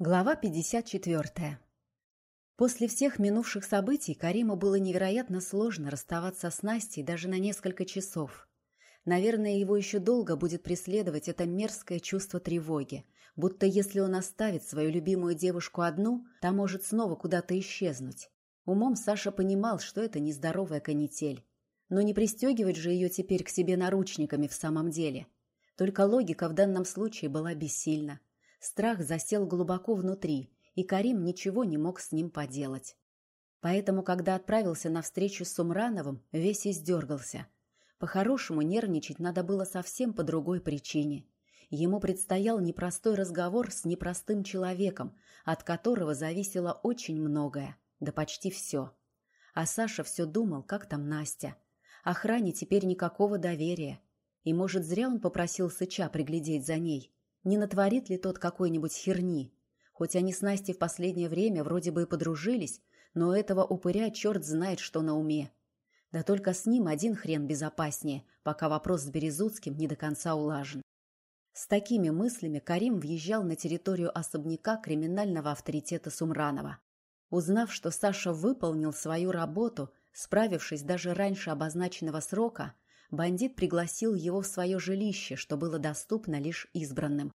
Глава 54. После всех минувших событий Кариму было невероятно сложно расставаться с Настей даже на несколько часов. Наверное, его еще долго будет преследовать это мерзкое чувство тревоги, будто если он оставит свою любимую девушку одну, та может снова куда-то исчезнуть. Умом Саша понимал, что это нездоровая канитель. Но не пристегивать же ее теперь к себе наручниками в самом деле. Только логика в данном случае была бессильна. Страх засел глубоко внутри, и Карим ничего не мог с ним поделать. Поэтому, когда отправился на встречу с Умрановым, весь издергался. По-хорошему, нервничать надо было совсем по другой причине. Ему предстоял непростой разговор с непростым человеком, от которого зависело очень многое, да почти все. А Саша все думал, как там Настя. Охране теперь никакого доверия. И, может, зря он попросил Сыча приглядеть за ней. Не натворит ли тот какой-нибудь херни? Хоть они с Настей в последнее время вроде бы и подружились, но этого упыря черт знает, что на уме. Да только с ним один хрен безопаснее, пока вопрос с Березутским не до конца улажен. С такими мыслями Карим въезжал на территорию особняка криминального авторитета Сумранова. Узнав, что Саша выполнил свою работу, справившись даже раньше обозначенного срока, бандит пригласил его в свое жилище, что было доступно лишь избранным.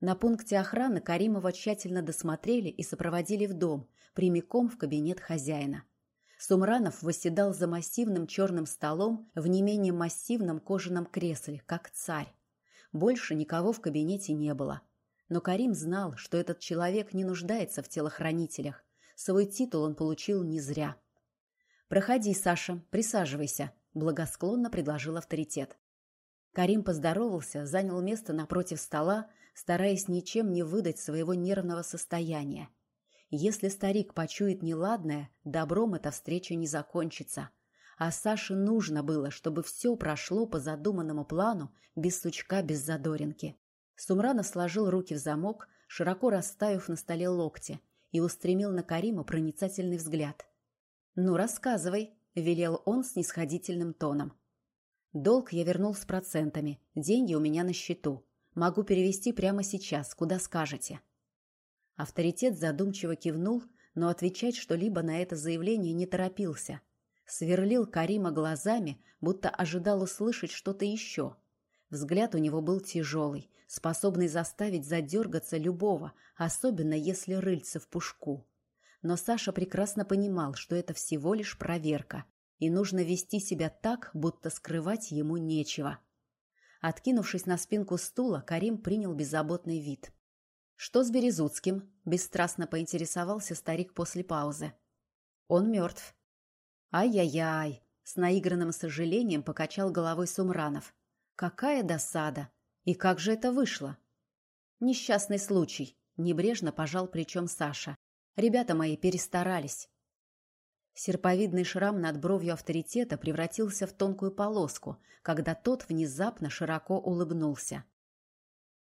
На пункте охраны Каримова тщательно досмотрели и сопроводили в дом, прямиком в кабинет хозяина. Сумранов восседал за массивным черным столом в не менее массивном кожаном кресле, как царь. Больше никого в кабинете не было. Но Карим знал, что этот человек не нуждается в телохранителях. Свой титул он получил не зря. «Проходи, Саша, присаживайся», – благосклонно предложил авторитет. Карим поздоровался, занял место напротив стола, стараясь ничем не выдать своего нервного состояния. Если старик почует неладное, добром эта встреча не закончится. А Саше нужно было, чтобы все прошло по задуманному плану, без сучка, без задоринки. Сумранов сложил руки в замок, широко расставив на столе локти, и устремил на Карима проницательный взгляд. «Ну, рассказывай», — велел он с нисходительным тоном. Долг я вернул с процентами. Деньги у меня на счету. Могу перевести прямо сейчас, куда скажете. Авторитет задумчиво кивнул, но отвечать что-либо на это заявление не торопился. Сверлил Карима глазами, будто ожидал услышать что-то еще. Взгляд у него был тяжелый, способный заставить задергаться любого, особенно если рыльце в пушку. Но Саша прекрасно понимал, что это всего лишь проверка, и нужно вести себя так, будто скрывать ему нечего. Откинувшись на спинку стула, Карим принял беззаботный вид. «Что с Березутским?» – бесстрастно поинтересовался старик после паузы. «Он мертв». «Ай-яй-яй!» – с наигранным сожалением покачал головой Сумранов. «Какая досада! И как же это вышло?» «Несчастный случай», – небрежно пожал плечом Саша. «Ребята мои перестарались». Серповидный шрам над бровью авторитета превратился в тонкую полоску, когда тот внезапно широко улыбнулся.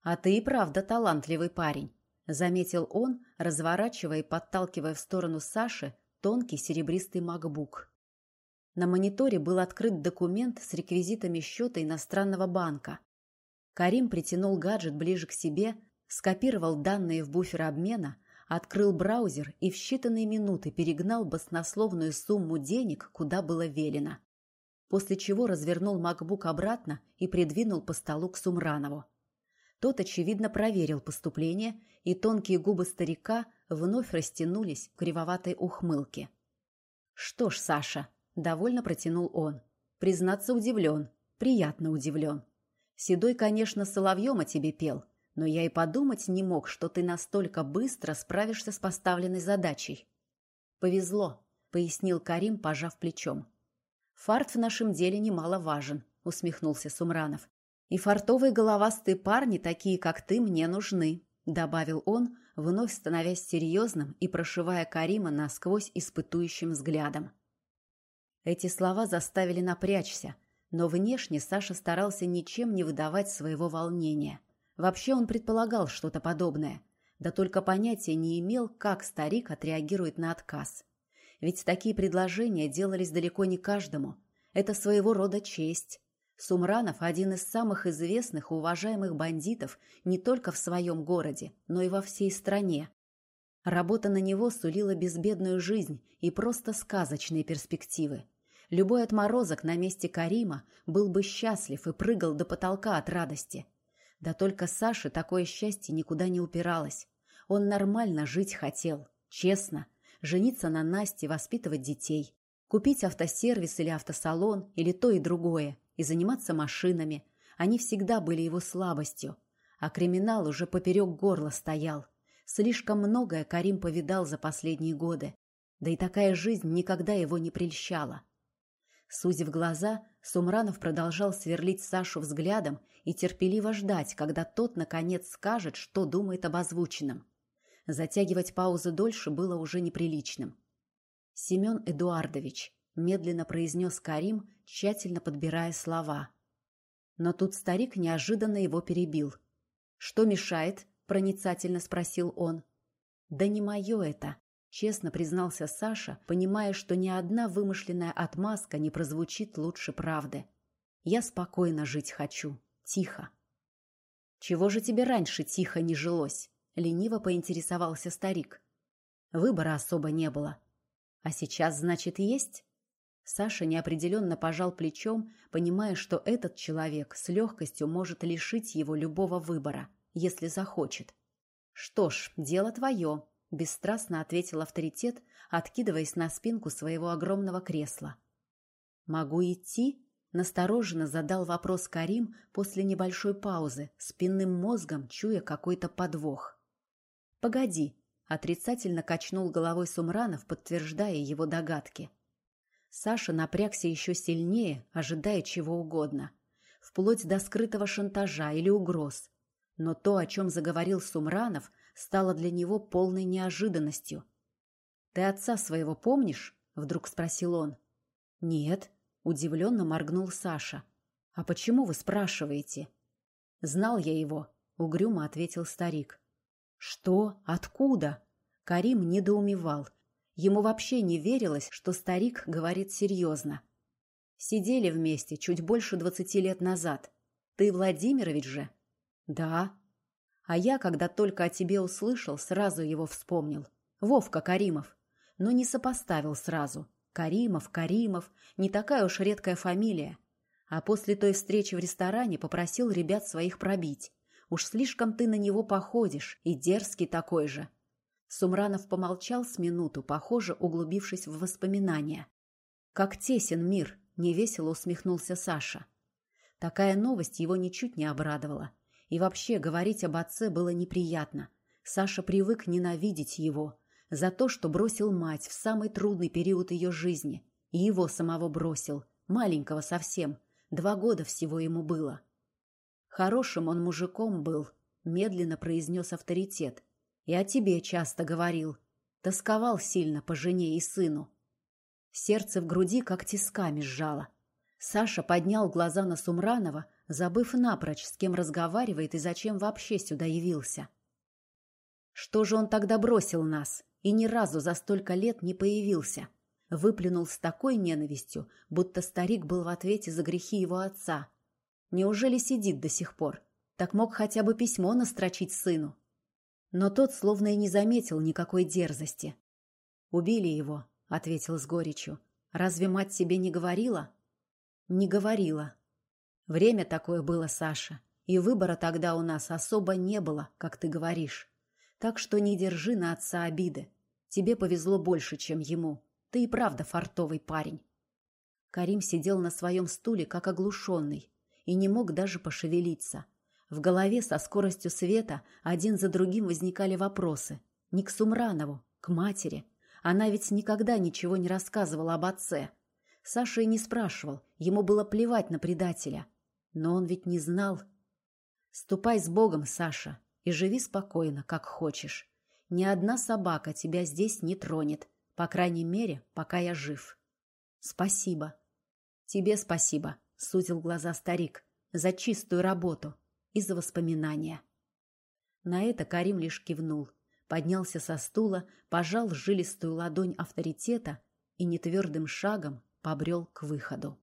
«А ты и правда талантливый парень», — заметил он, разворачивая и подталкивая в сторону Саши тонкий серебристый макбук. На мониторе был открыт документ с реквизитами счета иностранного банка. Карим притянул гаджет ближе к себе, скопировал данные в буфер обмена, открыл браузер и в считанные минуты перегнал баснословную сумму денег, куда было велено. После чего развернул макбук обратно и придвинул по столу к Сумранову. Тот, очевидно, проверил поступление, и тонкие губы старика вновь растянулись в кривоватой ухмылке. «Что ж, Саша», — довольно протянул он, — «признаться удивлен, приятно удивлен. Седой, конечно, соловьем о тебе пел, но я и подумать не мог, что ты настолько быстро справишься с поставленной задачей. Повезло, пояснил Карим, пожав плечом. Фарт в нашем деле немаловажен, усмехнулся Сумранов. И фартовые головастые парни, такие как ты, мне нужны, добавил он, вновь становясь серьезным и прошивая Карима насквозь испытующим взглядом. Эти слова заставили напрячься, но внешне Саша старался ничем не выдавать своего волнения – Вообще он предполагал что-то подобное, да только понятия не имел, как старик отреагирует на отказ. Ведь такие предложения делались далеко не каждому. Это своего рода честь. Сумранов – один из самых известных и уважаемых бандитов не только в своем городе, но и во всей стране. Работа на него сулила безбедную жизнь и просто сказочные перспективы. Любой отморозок на месте Карима был бы счастлив и прыгал до потолка от радости. Да только Саше такое счастье никуда не упиралось. Он нормально жить хотел, честно, жениться на Насте, воспитывать детей, купить автосервис или автосалон, или то и другое, и заниматься машинами. Они всегда были его слабостью. А криминал уже поперек горла стоял. Слишком многое Карим повидал за последние годы. Да и такая жизнь никогда его не прельщала. Сузив глаза, Сумранов продолжал сверлить Сашу взглядом и терпеливо ждать, когда тот, наконец, скажет, что думает об озвученном. Затягивать паузу дольше было уже неприличным. «Семен Эдуардович», — медленно произнес Карим, тщательно подбирая слова. Но тут старик неожиданно его перебил. «Что мешает?» — проницательно спросил он. «Да не мое это», — честно признался Саша, понимая, что ни одна вымышленная отмазка не прозвучит лучше правды. «Я спокойно жить хочу. Тихо». «Чего же тебе раньше тихо не жилось?» — лениво поинтересовался старик. Выбора особо не было. А сейчас, значит, есть? Саша неопределенно пожал плечом, понимая, что этот человек с легкостью может лишить его любого выбора, если захочет. «Что ж, дело твое», — бесстрастно ответил авторитет, откидываясь на спинку своего огромного кресла. «Могу идти?» — настороженно задал вопрос Карим после небольшой паузы, спинным мозгом чуя какой-то подвох. «Погоди», — отрицательно качнул головой Сумранов, подтверждая его догадки. Саша напрягся еще сильнее, ожидая чего угодно. Вплоть до скрытого шантажа или угроз. Но то, о чем заговорил Сумранов, стало для него полной неожиданностью. «Ты отца своего помнишь?» — вдруг спросил он. «Нет», — удивленно моргнул Саша. «А почему вы спрашиваете?» «Знал я его», — угрюмо ответил старик. Что? Откуда? Карим недоумевал. Ему вообще не верилось, что старик говорит серьезно. Сидели вместе чуть больше двадцати лет назад. Ты Владимирович же? Да. А я, когда только о тебе услышал, сразу его вспомнил. Вовка Каримов. Но не сопоставил сразу. Каримов, Каримов. Не такая уж редкая фамилия. А после той встречи в ресторане попросил ребят своих пробить. Уж слишком ты на него походишь, и дерзкий такой же. Сумранов помолчал с минуту, похоже, углубившись в воспоминания. «Как тесен мир!» — невесело усмехнулся Саша. Такая новость его ничуть не обрадовала. И вообще говорить об отце было неприятно. Саша привык ненавидеть его за то, что бросил мать в самый трудный период ее жизни. И его самого бросил, маленького совсем. Два года всего ему было. Хорошим он мужиком был, медленно произнес авторитет. И о тебе часто говорил. Тосковал сильно по жене и сыну. Сердце в груди как тисками сжало. Саша поднял глаза на Сумранова, забыв напрочь, с кем разговаривает и зачем вообще сюда явился. Что же он тогда бросил нас и ни разу за столько лет не появился? Выплюнул с такой ненавистью, будто старик был в ответе за грехи его отца, Неужели сидит до сих пор? Так мог хотя бы письмо настрочить сыну. Но тот словно и не заметил никакой дерзости. «Убили его», — ответил с горечью. «Разве мать тебе не говорила?» «Не говорила». Время такое было, Саша, и выбора тогда у нас особо не было, как ты говоришь. Так что не держи на отца обиды. Тебе повезло больше, чем ему. Ты и правда фартовый парень. Карим сидел на своем стуле, как оглушенный, и не мог даже пошевелиться. В голове со скоростью света один за другим возникали вопросы. Не к Сумранову, к матери. Она ведь никогда ничего не рассказывала об отце. Саша и не спрашивал, ему было плевать на предателя. Но он ведь не знал. «Ступай с Богом, Саша, и живи спокойно, как хочешь. Ни одна собака тебя здесь не тронет, по крайней мере, пока я жив». «Спасибо». «Тебе спасибо», сузил глаза старик, за чистую работу и за воспоминания. На это Карим лишь кивнул, поднялся со стула, пожал жилистую ладонь авторитета и нетвердым шагом побрел к выходу.